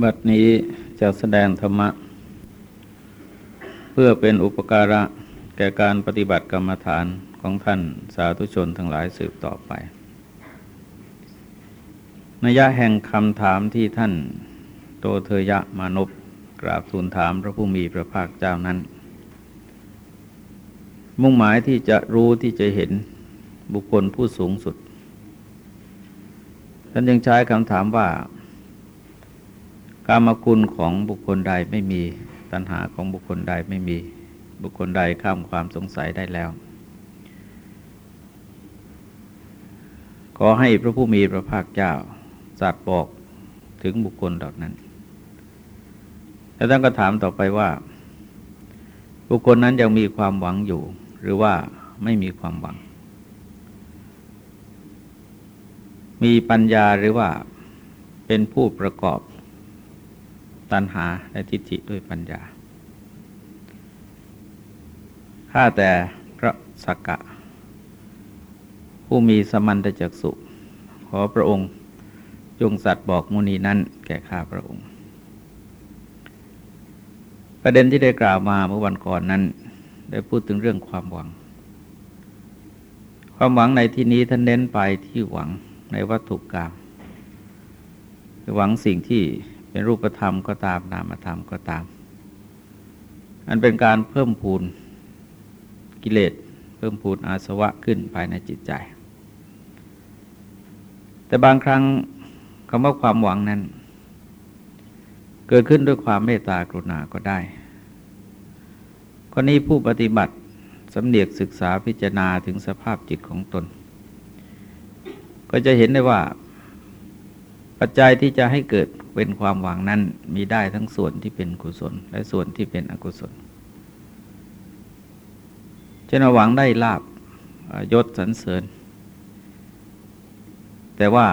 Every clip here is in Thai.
บัดนี้จะแสดงธรรมะ เพื่อเป็นอุปการะแก่การปฏิบัติกรรมฐานของท่านสาธุชนทั้งหลายสืบต่อไปนัยยะแห่งคำถามที่ท่านโตเทยะมานพกราบทูลถามพระผู้มีพระภาคเจ้านั้น มุ่งหมายที่จะรู้ที่จะเห็นบุคคลผู้สูงสุด ท่านยังใช้คำถามว่า กามคุณของบุคคลใดไม่มี ตัณหาของบุคคลใดไม่มี บุคคลใดข้ามความสงสัยได้แล้ว ขอให้พระผู้มีพระภาคเจ้าสัตว์บอกถึงบุคคลเหล่านั้น แล้วท่านก็ถามต่อไปว่า บุคคลนั้นยังมีความหวังอยู่ หรือว่าไม่มีความหวัง มีปัญญาหรือว่าเป็นผู้ประกอบ ตัณหาและทิฏฐิด้วยปัญญา ข้าแต่พระสักกะ ผู้มีสมันตจักสุขอพระองค์จงสัตว์บอกมุนีนั้นแก่ข้าพระองค์ ประเด็นที่ได้กล่าวมาเมื่อวันก่อนนั้น ได้พูดถึงเรื่องความหวัง ความหวังในที่นี้ท่านเน้นไปที่หวังในวัตถุกรรมหวังสิ่งที่ เป็นรูปธรรมก็ตามนามธรรมก็ตาม อันเป็นการเพิ่มพูนกิเลสเพิ่มพูนอาสวะขึ้นภายในจิตใจ แต่บางครั้งคำว่าความหวังนั้น เกิดขึ้นด้วยความเมตตากรุณาก็ได้คนนี้ผู้ปฏิบัติสำเนียกศึกษาพิจารณาถึงสภาพจิตของตน ก็จะเห็นได้ว่า ปัจจัยที่จะให้เกิด เป็นความหวังนั้นมีได้ทั้งส่วนที่เป็นกุศล และส่วนที่เป็นอกุศลเช่นหวังได้ลาบยศสรรเสริญ แต่ว่า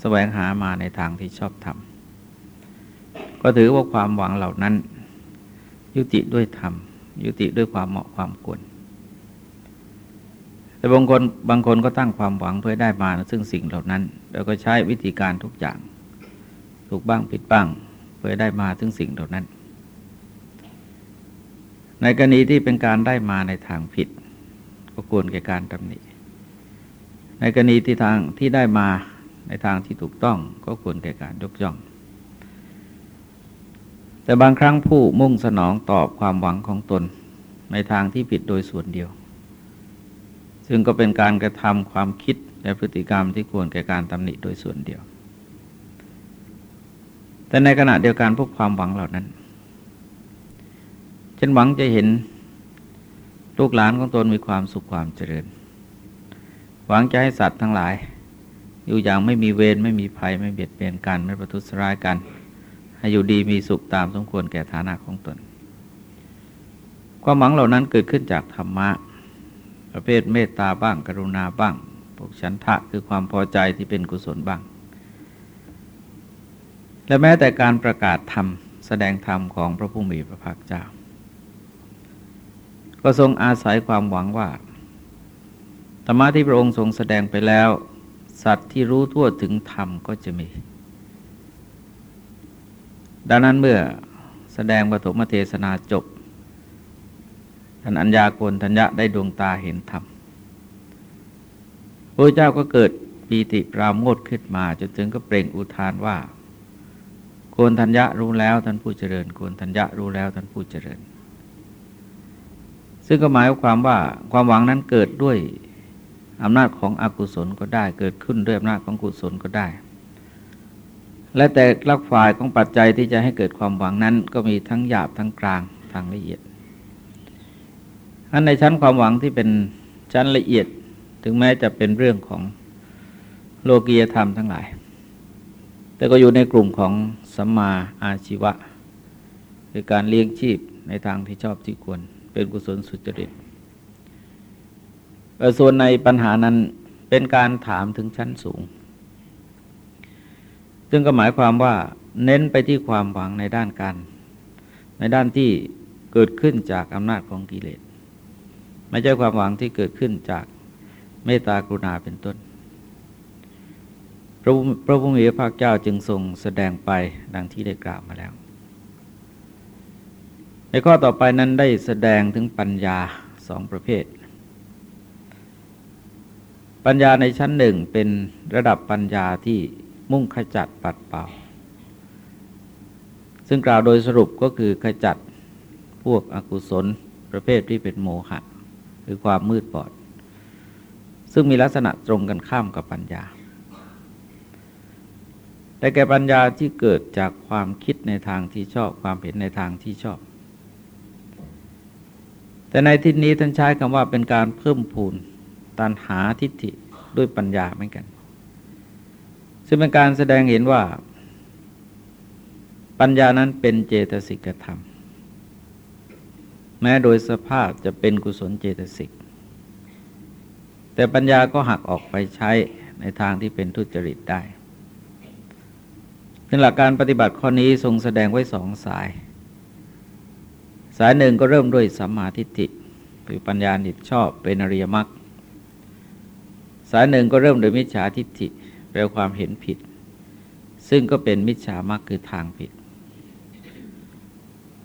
แสวงหามาในทางที่ชอบทำก็ถือว่าความหวังเหล่านั้น ยุติด้วยธรรม ยุติด้วยความเหมาะความควรแต่บางคนบางคนก็ตั้งความหวังเพื่อได้มาซึ่งสิ่งเหล่านั้น แล้วก็ใช้วิธีการทุกอย่าง ถูกบ้างผิดบ้างเพื่อได้มาถึงสิ่งเหล่านั้น ในกรณีที่เป็นการได้มาในทางผิด ก็ควรแก่การตำหนิในกรณีที่ทางที่ได้มาในทางที่ถูกต้องก็ควรแก่การยกย่อง แต่บางครั้งผู้มุ่งสนองตอบความหวังของตนในทางที่ผิดโดยส่วนเดียว ซึ่งก็เป็นการกระทำความคิดและพฤติกรรมที่ควรแก่การตำหนิโดยส่วนเดียว แต่ในขณะเดียวกันพวกความหวังเหล่านั้นฉันหวังจะเห็นลูกหลานของตนมีความสุขความเจริญ หวังจะให้สัตว์ทั้งหลาย อยู่อย่างไม่มีเวรไม่มีภัยไม่เบียดเบียนกัน ไม่ประทุษร้ายกัน ให้อยู่ดีมีสุขตามสมควรแก่ฐานะของตน ความหวังเหล่านั้นเกิดขึ้นจากธรรมะ ประเภทเมตตาบ้าง กรุณาบ้างปกชันทะคือความพอใจที่เป็นกุศลบ้าง และแม้แต่การประกาศธรรม แสดงธรรมของพระผู้มีพระภาคเจ้า ก็ทรงอาศัยความหวังว่าธรรมะที่พระองค์ทรงแสดงไปแล้ว สัตว์ที่รู้ทั่วถึงธรรมก็จะมี ดังนั้นเมื่อแสดงปฐมเทศนาจบท่านอัญญาโกณทัญญะได้ดวงตาเห็นธรรมพระเจ้าก็เกิดปีติปราโมทขึ้นมาจนถึงก็เปล่งอุทานว่า โกนธัญญะรู้แล้วท่านผู้เจริญโกนธัญญะรู้แล้วท่านผู้เจริญ ซึ่งก็หมายความว่าความหวังนั้นเกิดด้วยอำนาจของอกุศลก็ได้ เกิดขึ้นด้วยอำนาจของกุศลก็ได้ และแต่ลักฝ่ายของปัจจัยที่จะให้เกิดความหวังนั้น ก็มีทั้งหยาบทั้งกลางทางละเอียดอันในชั้นความหวังที่เป็นชั้นละเอียดถึงแม้จะเป็นเรื่องของโลกียธรรมทั้งหลาย แต่ก็อยู่ในกลุ่มของ สัมมาอาชีวะ คือการเลี้ยงชีพในทางที่ชอบที่ควร เป็นกุศลสุจริตส่วนในปัญหานั้นเป็นการถามถึงชั้นสูง ซึ่งก็หมายความว่าเน้นไปที่ความหวังในด้านการ ในด้านที่เกิดขึ้นจากอำนาจของกิเลส ไม่ใช่ความหวังที่เกิดขึ้นจากเมตตากรุณาเป็นต้น ระพระพุทธภาคเจ้าจึงทรงแสดงไปดังที่ได้กล่าวมาแล้ว ในข้อต่อไปนั้นได้แสดงถึงปัญญาสองประเภท ปัญญาในชั้นหนึ่งเป็นระดับปัญญาที่มุ่งขจัดปัดเป่า ซึ่งกล่าวโดยสรุปก็คือขจัดพวกอกุศลประเภทที่เป็นโมหะคือความมืดบอด ซึ่งมีลักษณะตรงกันข้ามกับปัญญา แต่แก่ปัญญาที่เกิดจากความคิดในทางที่ชอบ ความเห็นในทางที่ชอบ แต่ในที่นี้ท่านใช้คำว่าเป็นการเพิ่มพูนตันหาทิฏฐิด้วยปัญญาเหมือนกัน ซึ่งเป็นการแสดงเห็นว่า ปัญญานั้นเป็นเจตสิกธรรม แม้โดยสภาพจะเป็นกุศลเจตสิก แต่ปัญญาก็หักออกไปใช้ในทางที่เป็นทุจริตได้ ในหลักการปฏิบัติข้อนี้ทรงแสดงไว้สองสาย สายหนึ่งก็เริ่มด้วยสัมมาทิฏฐิคือปัญญาหิดชอบเป็นอริยมรรคสายหนึ่งก็เริ่มโดยมิจฉาทิฏฐิแปลความเห็นผิด ซึ่งก็เป็นมิจฉามรรคคือทางผิด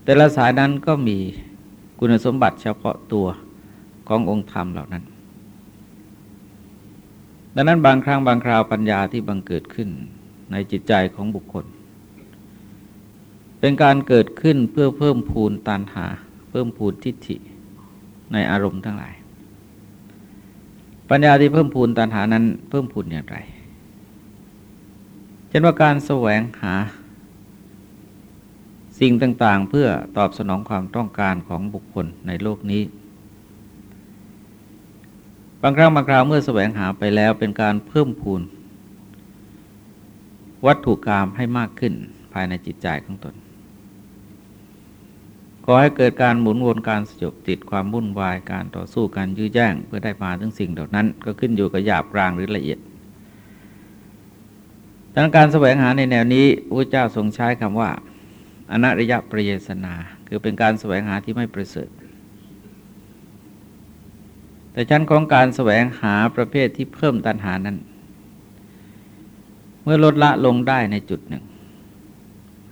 แต่ละสายนั้นก็มีคุณสมบัติเฉพาะตัวขององค์ธรรมเหล่านั้น ดังนั้นบางครั้งบางคราวปัญญาที่บังเกิดขึ้น ในจิตใจของบุคคล เป็นการเกิดขึ้นเพื่อเพิ่มพูนตันหา เพิ่มพูนทิฏฐิในอารมณ์ทั้งหลาย ปัญญาที่เพิ่มพูนตันหานั้นเพิ่มพูนอย่างไรเช่นว่าการแสวงหาสิ่งต่างๆ เพื่อตอบสนองความต้องการของบุคคลในโลกนี้บางครั้งบางคราวเมื่อแสวงหาไปแล้วเป็นการเพิ่มพูน วัตถุกรรมให้มากขึ้นภายในจิตใจของตนขอให้เกิดการหมุนวนการสยบติดความวุ่นวายการต่อสู้การยื้อแย่งเพื่อได้มาถึงสิ่งเหล่านั้น ก็ขึ้นอยู่กับหยาบกลางหรือละเอียดดังการแสวงหาในแนวนี้พระเจ้าทรงใช้คำว่า อนัริยประเยสนา คือเป็นการแสวงหาที่ไม่ประเสริฐ แต่ชั้นของการแสวงหาประเภทที่เพิ่มตัณหานั้น เมื่อลดละลงได้ในจุดหนึ่ง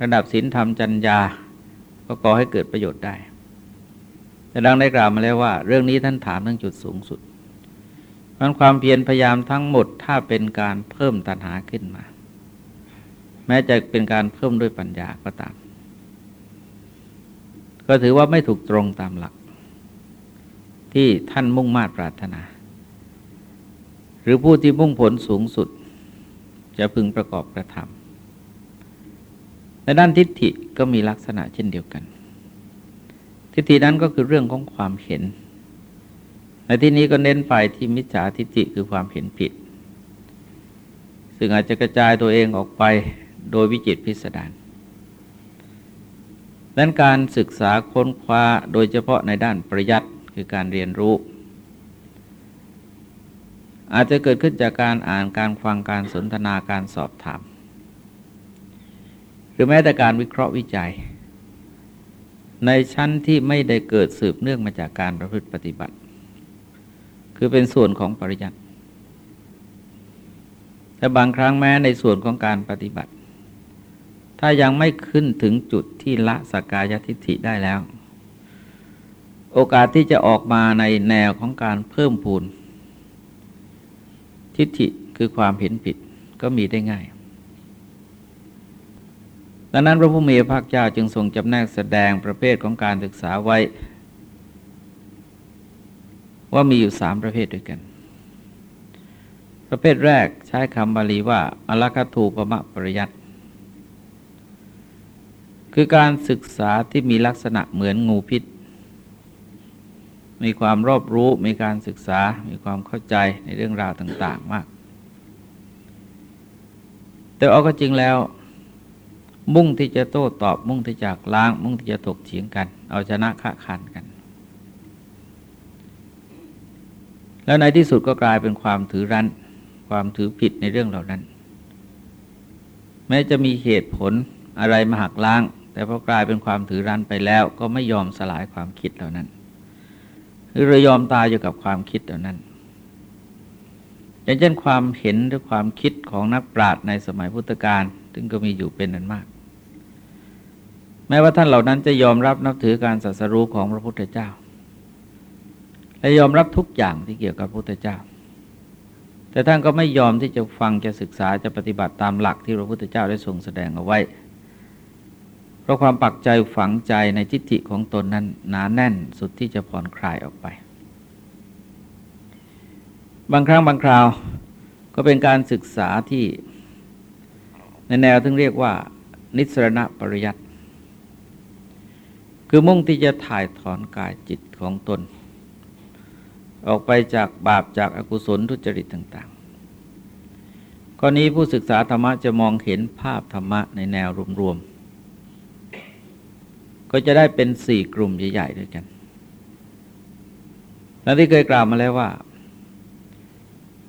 ระดับศีลธรรมจัญญาก็ก่อให้เกิดประโยชน์ได้ แต่ดังได้กล่าวมาแล้วว่า เรื่องนี้ท่านถามทั้งจุดสูงสุดมันความเพียรพยายามทั้งหมดถ้าเป็นการเพิ่มตัณหาขึ้นมา แม้จะเป็นการเพิ่มด้วยปัญญาก็ตาม ก็ถือว่าไม่ถูกตรงตามหลัก ที่ท่านมุ่งมา่ปรารถนา หรือผู้ที่มุ่งผลสูงสุด จะพึงประกอบกระทำในด้านทิฏฐิก็มีลักษณะเช่นเดียวกัน ทิฏฐินั้นก็คือเรื่องของความเห็น ในที่นี้ก็เน้นไปที่มิจฉาทิฏฐิคือความเห็นผิด ซึ่งอาจจะกระจายตัวเองออกไปโดยวิจิตพิสดารดังการศึกษาค้นคว้าโดยเฉพาะในด้านประยัดคือการเรียนรู้ อาจจะเกิดขึ้นจากการอ่านการฟังการสนทนาการสอบถาม หรือแม้แต่การวิเคราะห์วิจัย ในชั้นที่ไม่ได้เกิดสืบเนื่องมาจากการประพฤติปฏิบัติ คือเป็นส่วนของปริยัติแต่บางครั้งแม้ในส่วนของการปฏิบัติ ถ้ายังไม่ขึ้นถึงจุดที่ละสกายทิฏฐิได้แล้ว โอกาสที่จะออกมาในแนวของการเพิ่มพูน ทิฏฐิคือความเห็นผิดก็มีได้ง่าย ดังนั้นพระพุทธมีพระเจ้าจึงทรงจำแนกแสดงประเภทของการศึกษาไว้ ว่ามีอยู่สามประเภทด้วยกัน ประเภทแรกใช้คำบาลีว่าอลคตูปมะปริยัตคือการศึกษาที่มีลักษณะเหมือนงูพิษ มีความรอบรู้มีการศึกษา มีความเข้าใจในเรื่องราวต่าง ๆ มาก แต่เอาก็จริงแล้ว มุ่งที่จะโต้ตอบ มุ่งที่จะล้าง มุ่งที่จะถกเถียงกัน เอาชนะข้าขันกัน แล้วในที่สุดก็กลายเป็นความถือรั้น ความถือผิดในเรื่องเหล่านั้น แม้จะมีเหตุผลอะไรมาหักล้าง แต่พอกลายเป็นความถือรั้นไปแล้ว ก็ไม่ยอมสลายความคิดเหล่านั้น หรือเรายอมตายอยู่กับความคิดเหล่านั้น อย่างเช่นความเห็นหรือความคิดของนักปราชญ์ในสมัยพุทธกาลซึ่งก็มีอยู่เป็นนั้นมาก แม้ว่าท่านเหล่านั้นจะยอมรับนับถือการสัสรู้ของพระพุทธเจ้า และยอมรับทุกอย่างที่เกี่ยวกับพระพุทธเจ้า แต่ท่านก็ไม่ยอมที่จะฟังจะศึกษาจะปฏิบัติตามหลักที่พระพุทธเจ้าได้ทรงแสดงเอาไว้ ราะความปักใจฝังใจในจิตติของตนนั้นหนาแน่นสุดที่จะผ่อนคลายออกไป บางครั้งบางคราวก็เป็นการศึกษาที่ ในแนวที่เรียกว่า นิสรณปริยัติคือมุ่งที่จะถ่ายถอนกายจิตของตน ออกไปจากบาปจากอากุศลทุจริตต่างๆกรณีผู้ศึกษาธรรมะจะมองเห็นภาพธรรมะในแนวรวมๆ ก็จะได้เป็นสี่กลุ่มใหญ่ๆด้วยกันและที่เคยกล่าวมาแล้วว่า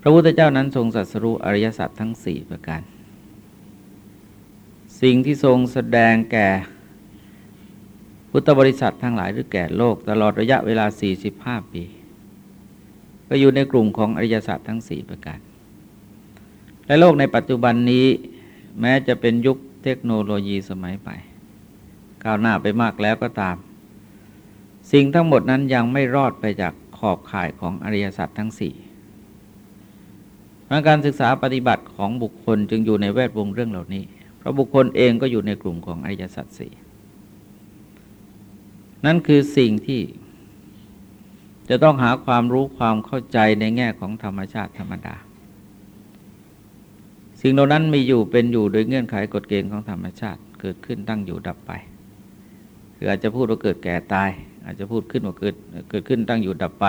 พระพุทธเจ้านั้นทรงสัสรู้อริยสัจทั้งสี่ประการ สิ่งที่ทรงแสดงแก่พุทธบริษัททั้งหลายหรือแก่โลก ตลอดระยะเวลา 45 ปี ก็อยู่ในกลุ่มของอริยสัจทั้งสี่ประการ และโลกในปัจจุบันนี้แม้จะเป็นยุคเทคโนโลยีสมัยใหม่ ก้าวหน้าไปมากแล้วก็ตาม สิ่งทั้งหมดนั้นยังไม่รอดไปจากขอบข่ายของอริยสัจทั้งสี่การศึกษาปฏิบัติของบุคคลจึงอยู่ในแวดวงเรื่องเหล่านี้ เพราะบุคคลเองก็อยู่ในกลุ่มของอริยสัจสี่นั่นคือสิ่งที่จะต้องหาความรู้ความเข้าใจในแง่ของธรรมชาติธรรมดา สิ่งเหล่านั้นมีอยู่เป็นอยู่โดยเงื่อนไขกฎเกณฑ์ของธรรมชาติ เกิดขึ้นตั้งอยู่ดับไป คืออาจจะพูดว่าเกิดแก่ตาย อาจจะพูดขึ้นว่าเกิดเกิดขึ้นตั้งอยู่ดับไป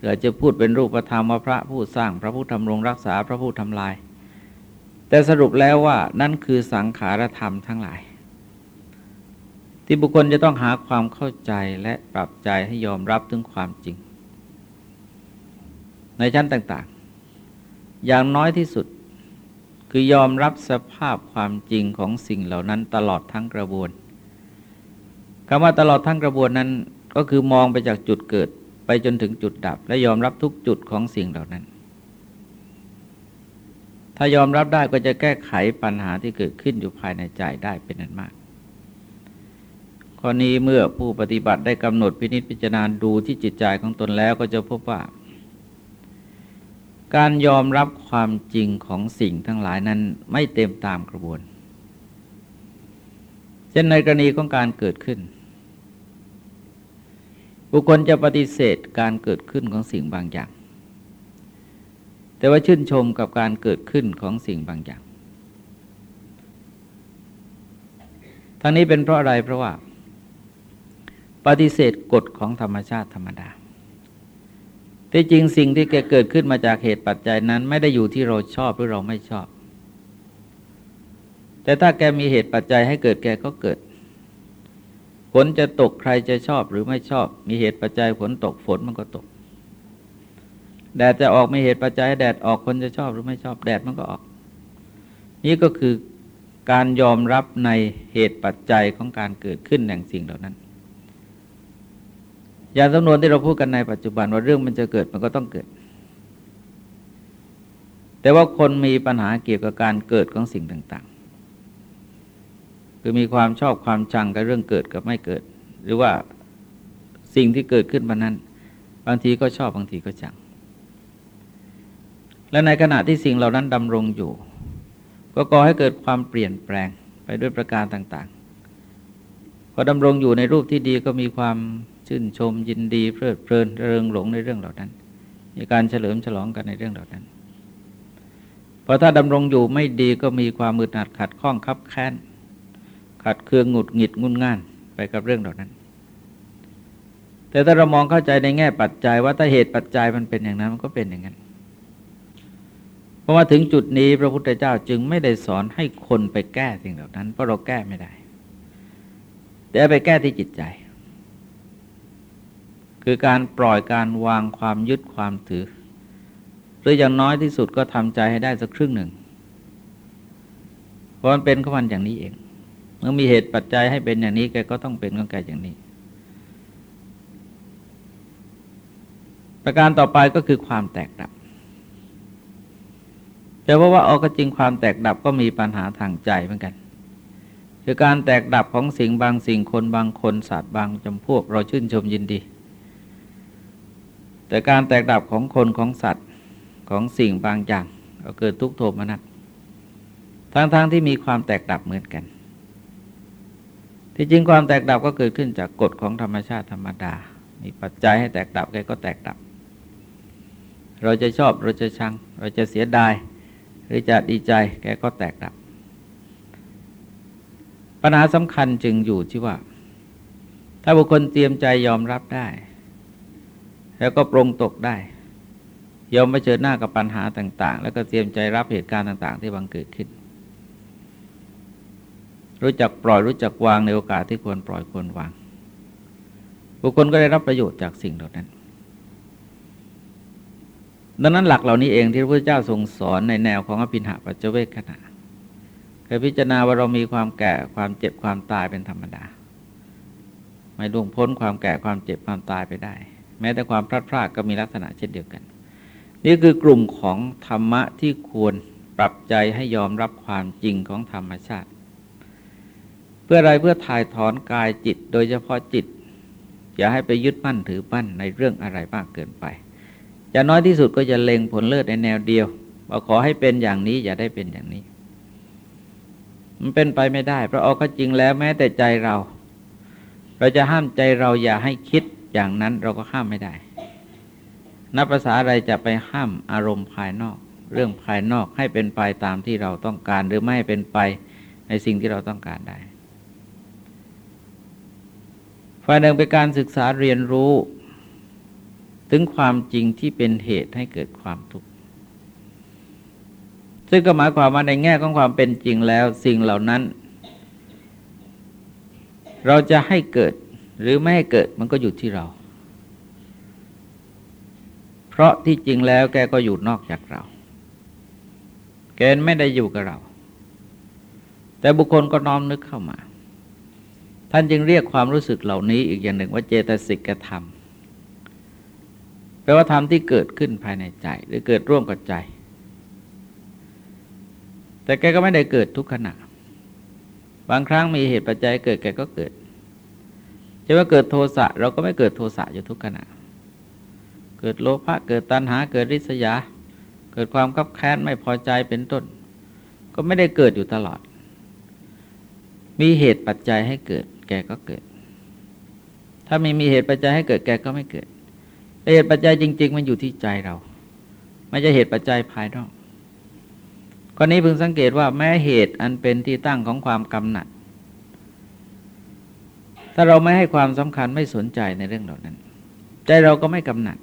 เกิดจะพูดเป็นรูปธรรมว่าพระผู้สร้างพระผู้ทำรงรักษาพระผู้ทำลาย แต่สรุปแล้วว่านั่นคือสังขารธรรมทั้งหลาย ที่บุคคลจะต้องหาความเข้าใจและปรับใจให้ยอมรับถึงความจริง ในชั้นต่างๆ อย่างน้อยที่สุดคือยอมรับสภาพความจริงของสิ่งเหล่านั้นตลอดทั้งกระบวน คำว่าตลอดทั้งกระบวนนั้นก็คือมองไปจากจุดเกิดไปจนถึงจุดดับ และยอมรับทุกจุดของสิ่งเหล่านั้น ถ้ายอมรับได้ก็จะแก้ไขปัญหาที่เกิดขึ้นอยู่ภายในใจได้เป็นนั้นมาก ข้อนี้เมื่อผู้ปฏิบัติได้กำหนดพินิจพิจารณาดูที่จิตใจของตนแล้วก็จะพบว่า การยอมรับความจริงของสิ่งทั้งหลายนั้นไม่เต็มตามกระบวน เช่นในกรณีของการเกิดขึ้น บุคคลจะปฏิเสธการเกิดขึ้นของสิ่งบางอย่าง แต่ว่าชื่นชมกับการเกิดขึ้นของสิ่งบางอย่าง ทั้งนี้เป็นเพราะอะไรเพราะว่า ปฏิเสธกฎของธรรมชาติธรรมดาที่จริงสิ่งที่แกเกิดขึ้นมาจากเหตุปัจจัยนั้น ไม่ได้อยู่ที่เราชอบหรือเราไม่ชอบ แต่ถ้าแกมีเหตุปัจจัยให้เกิดแกก็เกิด ฝนจะตกใครจะชอบหรือไม่ชอบ มีเหตุปัจจัยฝนตกฝนมันก็ตก แดดจะออกมีเหตุปัจจัย แดดออกคนจะชอบหรือไม่ชอบ แดดมันก็ออก นี่ก็คือการยอมรับในเหตุปัจจัยของการเกิดขึ้นแห่งสิ่งเหล่านั้น อย่างสำนวนที่เราพูดกันในปัจจุบันว่าเรื่องมันจะเกิดมันก็ต้องเกิด แต่ว่าคนมีปัญหาเกี่ยวกับการเกิดของสิ่งต่าง คือมีความชอบความชังกับเรื่องเกิดกับไม่เกิด หรือว่าสิ่งที่เกิดขึ้นมานั้น บางทีก็ชอบบางทีก็ชัง และในขณะที่สิ่งเหล่านั้นดำรงอยู่ ก็ก่อให้เกิดความเปลี่ยนแปลงไปด้วยประการต่าง ๆ พอดำรงอยู่ในรูปที่ดีก็มีความชื่นชมยินดีเพลิดเพลินเริงหลงในเรื่องเหล่านั้น มีการเฉลิมฉลองกันในเรื่องเหล่านั้นพอถ้าดำรงอยู่ไม่ดีก็มีความมืดหนัดขัดข้องคับแค้น ขัดเคืองหงุดหงิดงุนง่านไปกับเรื่องเหล่านั้น แต่ถ้าเรามองเข้าใจในแง่ปัจจัย ว่าถ้าเหตุปัจจัยมันเป็นอย่างนั้นมันก็เป็นอย่างนั้นเพราะว่าถึงจุดนี้พระพุทธเจ้าจึงไม่ได้สอนให้คนไปแก้สิ่งเหล่านั้น เพราะเราแก้ไม่ได้ แต่ไปแก้ที่จิตใจ คือการปล่อยการวางความยึดความถือ หรืออย่างน้อยที่สุดก็ทำใจให้ได้สักครึ่งหนึ่งเพราะมันเป็นของมันอย่างนี้เอง เมื่อมีเหตุปัจจัยให้เป็นอย่างนี้แกก็ต้องเป็นของแกอย่างนี้ ประการต่อไปก็คือความแตกดับแต่ว่าว่าเอาก็จริงความแตกดับก็มีปัญหาทางใจเหมือนกัน คือการแตกดับของสิ่งบางสิ่งคนบางคนสัตว์บางจำพวก เราชื่นชมยินดี แต่การแตกดับของคนของสัตว์ของสิ่งบางอย่างก็เกิดทุกโทมนัสทั้งๆทที่มีความแตกดับเหมือนกัน ที่จริงความแตกดับก็เกิดขึ้นจากกฎของธรรมชาติธรรมดา มีปัจจัยให้แตกดับแกก็แตกดับ เราจะชอบเราจะชัง เราจะเสียดาย หรือจะดีใจแกก็แตกดับ ปัญหาสำคัญจึงอยู่ที่ว่า ถ้าบุคคลเตรียมใจยอมรับได้ แล้วก็ปรงตกได้ ยอมไปเจอหน้ากับปัญหาต่าง ๆ แล้วก็เตรียมใจรับเหตุการณ์ต่าง ๆ ที่บังเกิดขึ้น รู้จักปล่อยรู้จักวางในโอกาสที่ควรปล่อยควรวาง บุคคลก็ได้รับประโยชน์จากสิ่งเหล่านั้น ดังนั้นหลักเหล่านี้เองที่พระพุทธเจ้าทรงสอนในแนวของอภินหาปัจเจเวคขณะเคยพิจารณาว่าเรามีความแก่ความเจ็บความตายเป็นธรรมดา ไม่ล่วงพ้นความแก่ความเจ็บความตายไปได้ แม้แต่ความพลาดพลาดก็มีลักษณะเช่นเดียวกัน นี่คือกลุ่มของธรรมะที่ควรปรับใจให้ยอมรับความจริงของธรรมชาติ เพื่ออะไรเพื่อถ่ายถอนกายจิต โดยเฉพาะจิต อย่าให้ไปยึดมั่นถือมั่นในเรื่องอะไรมากเกินไปจะน้อยที่สุดก็จะเล็งผลเลิศในแนวเดียวว่าขอให้เป็นอย่างนี้อย่าได้เป็นอย่างนี้ มันเป็นไปไม่ได้เพราะเอาข้จริงแล้วแม้แต่ใจเรา เราจะห้ามใจเราอย่าให้คิดอย่างนั้นเราก็ห้ามไม่ได้ นับภาษาอะไรจะไปห้ามอารมณ์ภายนอก เรื่องภายนอกให้เป็นไปตามที่เราต้องการ หรือไม่เป็นไปในสิ่งที่เราต้องการได้ ฝ่ายหนึ่งเป็นการศึกษาเรียนรู้ ถึงความจริงที่เป็นเหตุให้เกิดความทุกข์ ซึ่งก็หมายความว่าในแง่ของความเป็นจริงแล้วสิ่งเหล่านั้น เราจะให้เกิดหรือไม่ให้เกิดมันก็อยู่ที่เรา เพราะที่จริงแล้วแกก็อยู่นอกจากเรา แกไม่ได้อยู่กับเรา แต่บุคคลก็น้อมนึกเข้ามา ท่านจึงเรียกความรู้สึกเหล่านี้อีกอย่างหนึ่งว่าเจตสิกธรรมแปลว่าธรรมที่เกิดขึ้นภายในใจ หรือเกิดร่วมกับใจ แต่แกก็ไม่ได้เกิดทุกขณะ บางครั้งมีเหตุปัจจัยเกิดแกก็เกิดจะว่าเกิดโทสะเราก็ไม่เกิดโทสะอยู่ทุกขณะ เกิดโลภะเกิดตัณหาเกิดริษยา เกิดความคับแค้นไม่พอใจเป็นต้น ก็ไม่ได้เกิดอยู่ตลอด มีเหตุปัจจัยให้เกิด แกก็เกิด ถ้าไม่มีเหตุปัจจัยให้เกิดแกก็ไม่เกิด เหตุปัจจัยจริง ๆ มันอยู่ที่ใจเรา ไม่ใช่เหตุปัจจัยภายนอกกรณีพึงสังเกตว่าแม้เหตุอันเป็นที่ตั้งของความกำหนัด ถ้าเราไม่ให้ความสำคัญไม่สนใจในเรื่องเหล่านั้น ใจเราก็ไม่กำหนัด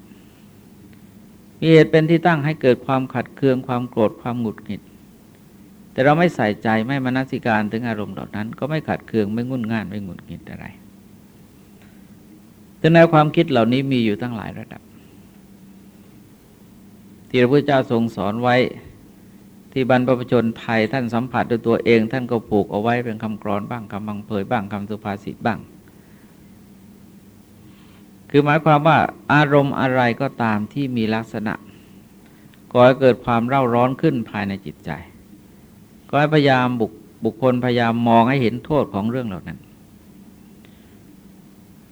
มีเหตุเป็นที่ตั้งให้เกิดความขัดเคืองความโกรธความหงุดหงิด แต่เราไม่ใส่ใจไม่มนสิการถึงอารมณ์เหล่านั้น ก็ไม่ขัดเคืองไม่งุ่นง่านไม่หงุดหงิดอะไรแต่แนวความคิดเหล่านี้มีอยู่ตั้งหลายระดับ ที่พระพุทธเจ้าทรงสอนไว้ที่บรรพชนไทยท่านสัมผัสด้วยตัวเอง ท่านก็ปลูกเอาไว้เป็นคำกรอนบ้างคำบังเผยบ้างคำสุภาษิตบ้าง คือหมายความว่าอารมณ์อะไรก็ตามที่มีลักษณะก่อให้เกิดความเร่าร้อนขึ้นภายในจิตใจ ก็ให้พยายามบุคบุคคลพยายามมองให้เห็นโทษของเรื่องเหล่านั้น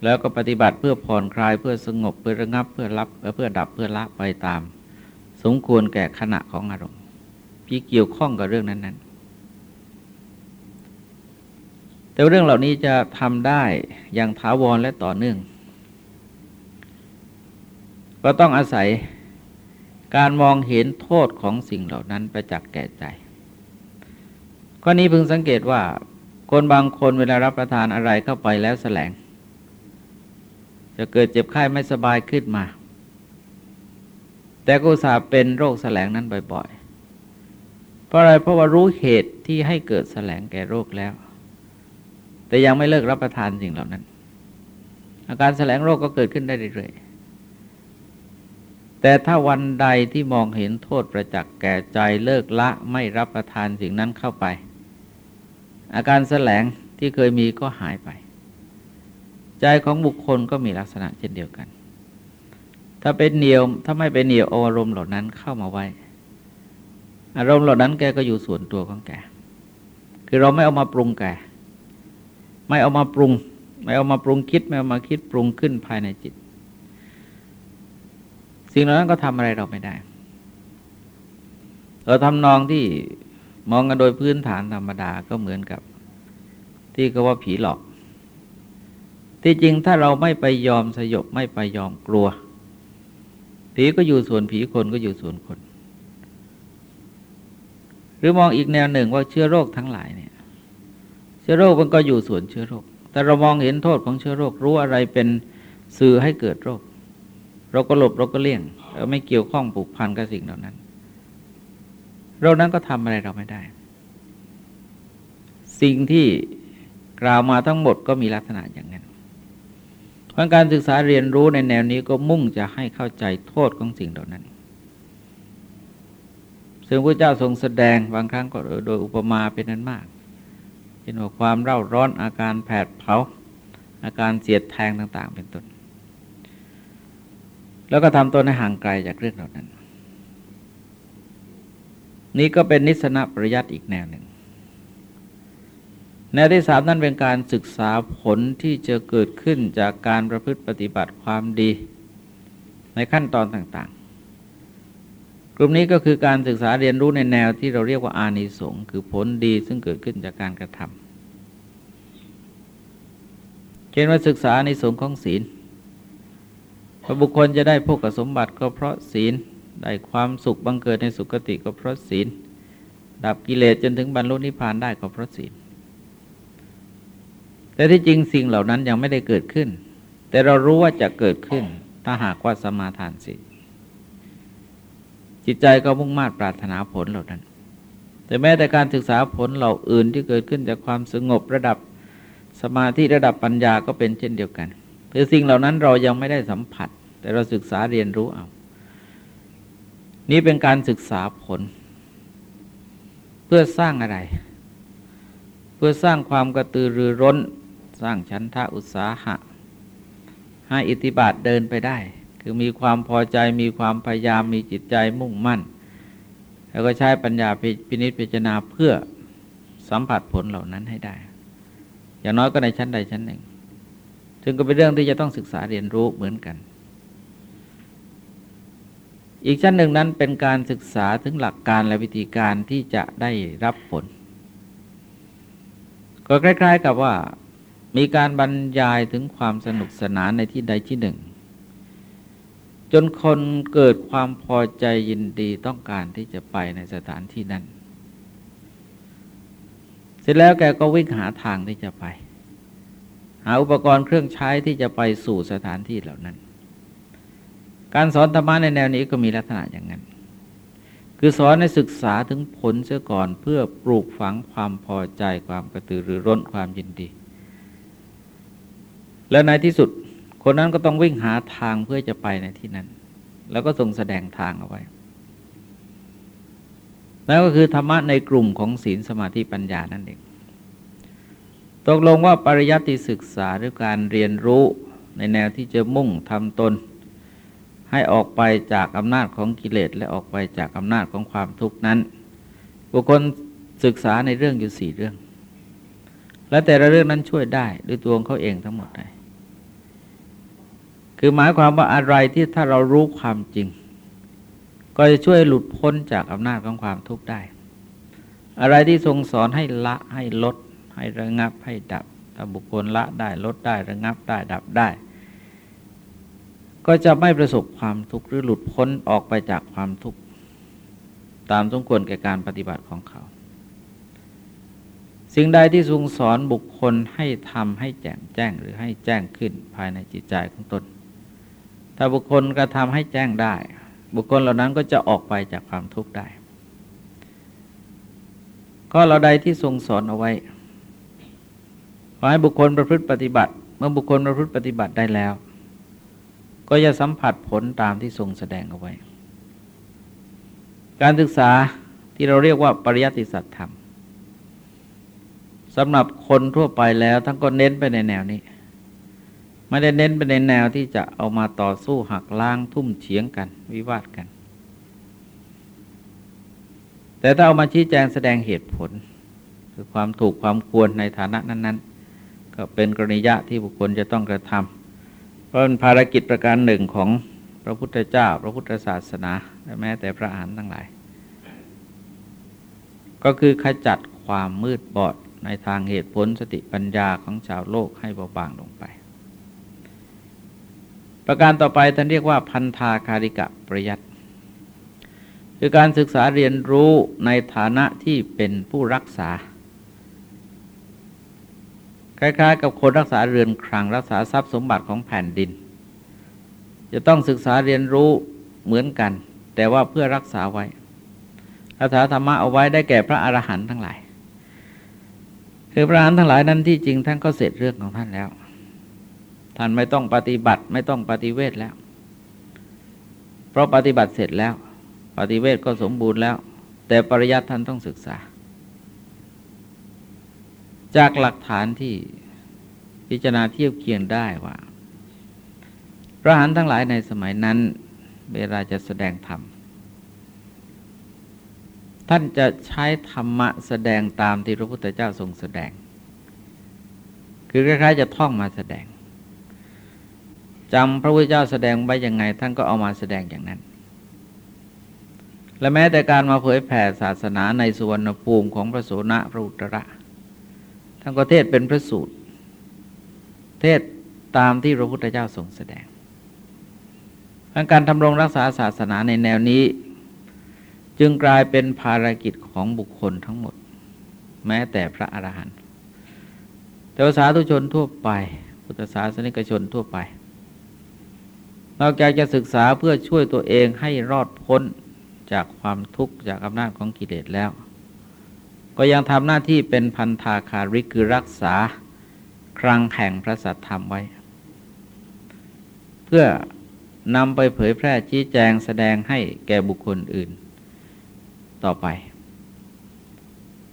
แล้วก็ปฏิบัติเพื่อผ่อนคลายเพื่อสงบเพื่อระงับเพื่อรับเพื่อดับเพื่อละไปตาม สมควรแก่ขณะของอารมณ์ที่เกี่ยวข้องกับเรื่องนั้น ๆ แต่เรื่องเหล่านี้จะทำได้อย่างถาวรและต่อเนื่อง ก็ต้องอาศัยการมองเห็นโทษของสิ่งเหล่านั้นประจักษ์แก่ใจ ข้อนี้พึงสังเกตว่า คนบางคนเวลารับประทานอะไรเข้าไปแล้วแสลง จะเกิดเจ็บไข้ไม่สบายขึ้นมา แต่ก็สาเป็นโรคแสลงนั้นบ่อย ๆ เพราะอะไรเพราะว่ารู้เหตุที่ให้เกิดแสลงแก่โรคแล้ว แต่ยังไม่เลิกรับประทานสิ่งเหล่านั้น อาการแสลงโรคก็เกิดขึ้นได้เรื่อยๆแต่ถ้าวันใดที่มองเห็นโทษประจักษ์แก่ใจเลิกละไม่รับประทานสิ่งนั้นเข้าไป อาการแสลงที่เคยมีก็หายไป ใจของบุคคลก็มีลักษณะเช่นเดียวกัน ถ้าเป็นเหนียวถ้าไม่เป็นเหนียวอารมณ์เหล่านั้นเข้ามาไว้ อารมณ์เหล่านั้นแกก็อยู่ส่วนตัวของแกคือเราไม่เอามาปรุงแกไม่เอามาปรุง ไม่เอามาปรุงคิด ไม่เอามาคิดปรุงขึ้นภายในจิต สิ่งเหล่านั้นก็ทำอะไรเราไม่ได้เราทำนองที่ มองกันโดยพื้นฐานธรรมดาก็เหมือนกับ ที่ก็ว่าผีหลอก ที่จริงถ้าเราไม่ไปยอมสยบไม่ไปยอมกลัว ผีก็อยู่ส่วนผีคนก็อยู่ส่วนคน หรือมองอีกแนวหนึ่งว่าเชื้อโรคทั้งหลายเนี่ย เชื้อโรคมันก็อยู่ส่วนเชื้อโรค แต่เรามองเห็นโทษของเชื้อโรครู้อะไรเป็นสื่อให้เกิดโรค เราก็หลบเราก็เลี่ยงเราไม่เกี่ยวข้องผูกพันกับสิ่งเหล่านั้น เรานั้นก็ทำอะไรเราไม่ได้ สิ่งที่กล่าวมาทั้งหมดก็มีลักษณะอย่างนั้นเพราะการศึกษาเรียนรู้ในแนวนี้ก็มุ่งจะให้เข้าใจโทษของสิ่งเหล่านั้น ซึ่งพระเจ้าทรงแสดงบางครั้งก็โดยอุปมาเป็นนั้นมากเช่นว่าความเร่าร้อนอาการแผดเผาอาการเสียดแทงต่าง ๆ เป็นต้น แล้วก็ทำตนให้ห่างไกลจากเรื่องเหล่านั้น นี่ก็เป็นนิสนประยัติอีกแนวหนึ่ง แนวที่สามนั่นเป็นการศึกษาผลที่จะเกิดขึ้นจากการประพฤติปฏิบัติความดีในขั้นตอนต่างๆ กลุ่มนี้ก็คือการศึกษาเรียนรู้ในแนวที่เราเรียกว่าอานิสงส์คือผลดีซึ่งเกิดขึ้นจากการกระทำเช่นว่าศึกษาในสงของศีลพระบุคคลจะได้พวกสมบัติก็เพราะศีล ได้ความสุขบังเกิดในสุคติก็เพราะศีล ดับกิเลสจนถึงบรรลุนิพพานได้ก็เพราะศีล แต่ที่จริงสิ่งเหล่านั้นยังไม่ได้เกิดขึ้น แต่เรารู้ว่าจะเกิดขึ้น ถ้าหากว่าสมาทานศีลจิตใจก็มุ่งมา่ปรารถนาผลเหล่านั้น แต่แม้แต่การศึกษาผลเหล่าอื่นที่เกิดขึ้นจากความสงบระดับสมาธิระดับปัญญาก็เป็นเช่นเดียวกันคือสิ่งเหล่านั้นเรายังไม่ได้สัมผัส แต่เราศึกษาเรียนรู้เอา นี้เป็นการศึกษาผล เพื่อสร้างอะไร เพื่อสร้างความกระตือรือร้น สร้างชั้นทะอุตสาหะ ให้อิทธิบาทเดินไปได้ คือมีความพอใจมีความพยายามมีจิตใจมุ่งมั่น แล้วก็ใช้ปัญญาพินิจพิจารณาเพื่อสัมผัสผลเหล่านั้นให้ได้ อย่างน้อยก็ในชั้นใดชั้นหนึ่ง ซึ่งก็เป็นเรื่องที่จะต้องศึกษาเรียนรู้เหมือนกัน อีกชั้นหนึ่งนั้นเป็นการศึกษาถึงหลักการและวิธีการที่จะได้รับผล ก็คล้าย ๆ กับว่า มีการบรรยายถึงความสนุกสนานในที่ใดที่หนึ่ง จนคนเกิดความพอใจยินดีต้องการที่จะไปในสถานที่นั้น เสร็จแล้วแกก็วิ่งหาทางที่จะไป หาอุปกรณ์เครื่องใช้ที่จะไปสู่สถานที่เหล่านั้น การสอนธรรมะในแนวนี้ก็มีลักษณะอย่างนั้น คือสอนในศึกษาถึงผลเสียก่อนเพื่อปลูกฝังความพอใจความกระตือรือร้นความยินดี และในที่สุดคนนั้นก็ต้องวิ่งหาทางเพื่อจะไปในที่นั้น แล้วก็ทรงแสดงทางเอาไว้แล้วก็คือธรรมะในกลุ่มของศีลสมาธิปัญญานั่นเอง ตกลงว่าปริยัติศึกษาหรือการเรียนรู้ในแนวที่จะมุ่งทำตน ให้ออกไปจากอำนาจของกิเลสและออกไปจากอำนาจของความทุกข์นั้น บุคคลศึกษาในเรื่องอยู่สี่เรื่อง และแต่ละเรื่องนั้นช่วยได้ด้วยตัวของเขาเองทั้งหมดเลยคือหมายความว่าอะไรที่ถ้าเรารู้ความจริง ก็จะช่วยหลุดพ้นจากอำนาจของความทุกข์ได้ อะไรที่ทรงสอนให้ละให้ลด ให้ระงับให้ดับถ้าบุคคลละได้ลดได้ระงับได้ดับได้ ก็จะไม่ประสบความทุกข์หรือหลุดพ้นออกไปจากความทุกข์ตามสมควรแก่การปฏิบัติของเขา สิ่งใดที่ทรงสอนบุคคลให้ทำให้แจ่มแจ้งหรือให้แจ้งขึ้นภายในจิตใจของตน ถ้าบุคคลกระทำให้แจ้งได้ บุคคลเหล่านั้นก็จะออกไปจากความทุกข์ได้ก็เราใดที่ทรงสอนเอาไว้ขอให้บุคคลประพฤติปฏิบัติ เมื่อบุคคลประพฤติปฏิบัติได้แล้ว ก็จะสัมผัสผลตามที่ทรงแสดงเอาไว้ การศึกษาที่เราเรียกว่าปริยัติสัจธรรมสำหรับคนทั่วไปแล้วทั้งก็เน้นไปในแนวนี้ ไม่ได้เน้นไปในแนวที่จะเอามาต่อสู้หักล้างทุ่มเฉียงกัน วิวาทกัน แต่ถ้าเอามาชี้แจงแสดงเหตุผล คือความถูกความควรในฐานะนั้น ๆ ก็เป็นกรณียะที่บุคคลจะต้องกระทำ เพราะเป็นภารกิจประการหนึ่งของพระพุทธเจ้า พระพุทธศาสนาและแม้แต่พระอรหันต์ทั้งหลาย ก็คือขจัดความมืดบอดในทางเหตุผลสติปัญญาของชาวโลกให้เบาบางลงไป ประการต่อไปท่านเรียกว่าพันธาคาริกะประยัตคือการศึกษาเรียนรู้ในฐานะที่เป็นผู้รักษา คล้ายๆ กับคนรักษาเรือนครังรักษาทรัพย์สมบัติของแผ่นดิน จะต้องศึกษาเรียนรู้เหมือนกัน แต่ว่าเพื่อรักษาไว้รักษาธรรมะเอาไว้ได้แก่พระอรหันต์ทั้งหลาย คือพระอรหันต์ทั้งหลายนั้นที่จริงท่านก็เสร็จเรื่องของท่านแล้ว ท่านไม่ต้องปฏิบัติไม่ต้องปฏิเวทแล้ว เพราะปฏิบัติเสร็จแล้ว ปฏิเวทก็สมบูรณ์แล้ว แต่ปริยัติท่านต้องศึกษา จากหลักฐานที่พิจารณาเทียบเคียงได้ว่า พระหันทั้งหลายในสมัยนั้น เวลาจะแสดงธรรม ท่านจะใช้ธรรมะแสดงตามที่พระพุทธเจ้าทรงแสดง คือคล้ายๆจะท่องมาแสดงจำพระพุทธเจ้าแสดงไว้ยังไง ท่านก็เอามาแสดงอย่างนั้น และแม้แต่การมาเผยแผ่ศาสนาในสุวรรณภูมิของพระโสนะพระอุตระ ท่านก็เทศเป็นพระสูตร เทศตามที่พระพุทธเจ้าทรงแสดงการทำรงรักษาศาสนาในแนวนี้ จึงกลายเป็นภารกิจของบุคคลทั้งหมด แม้แต่พระอรหันต์แต่สาธุชนทั่วไป พุทธศาสนิกชนทั่วไปนอกจากจะศึกษาเพื่อช่วยตัวเองให้รอดพ้นจากความทุกข์จากอำนาจของกิเลสแล้ว ก็ยังทำหน้าที่เป็นพันธาคาริกคือรักษาครังแห่งพระสัทธรรมไว้ เพื่อนำไปเผยแพร่ชี้แจงแสดงให้แก่บุคคลอื่น ต่อไป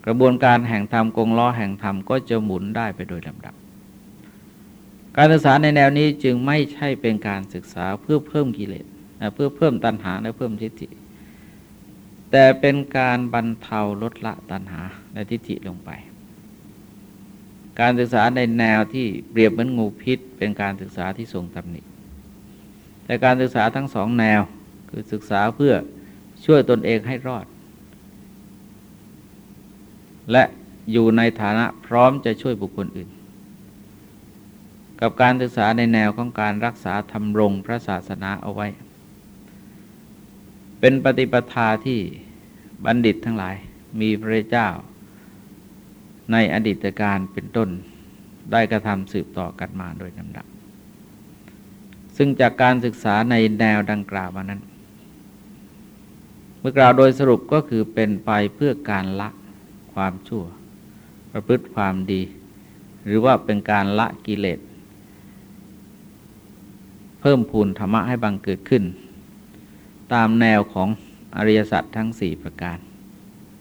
กระบวนการแห่งธรรมกงล้อแห่งธรรมก็จะหมุนได้ไปโดยลำดับ การศึกษาในแนวนี้จึงไม่ใช่เป็นการศึกษาเพื่อเพิ่มกิเลสเพื่อเพิ่มตัณหาและเพิ่มทิฏฐิ แต่เป็นการบรรเทาลดละตัณหาและทิฏฐิลงไป การศึกษาในแนวที่เปรียบเหมือนงูพิษ เป็นการศึกษาที่ทรงตำหนิแต่การศึกษาทั้งสองแนวคือศึกษาเพื่อช่วยตนเองให้รอด และอยู่ในฐานะพร้อมจะช่วยบุคคลอื่น กับการศึกษาในแนวของการรักษาธรรมรงพระศาสนาเอาไว้ เป็นปฏิปทาที่บัณฑิตทั้งหลาย มีพระเจ้า ในอดีตการเป็นต้นได้กระทำสืบต่อกันมาโดยลำดับ ซึ่งจากการศึกษาในแนวดังกล่าวมานั้น เมื่อกล่าวโดยสรุปก็คือเป็นไปเพื่อการละความชั่ว ประพฤติความดี หรือว่าเป็นการละกิเลส เพิ่มพูนธรรมะให้บังเกิดขึ้น ตามแนวของอริยสัจทั้งสี่ประการ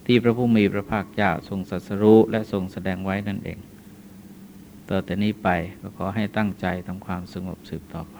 ที่พระผู้มีพระภาคเจ้าทรงสัสรู้และทรงแสดงไว้นั่นเองต่อแต่นี้ไปก็ขอให้ตั้งใจทำความสงบสืบต่อไป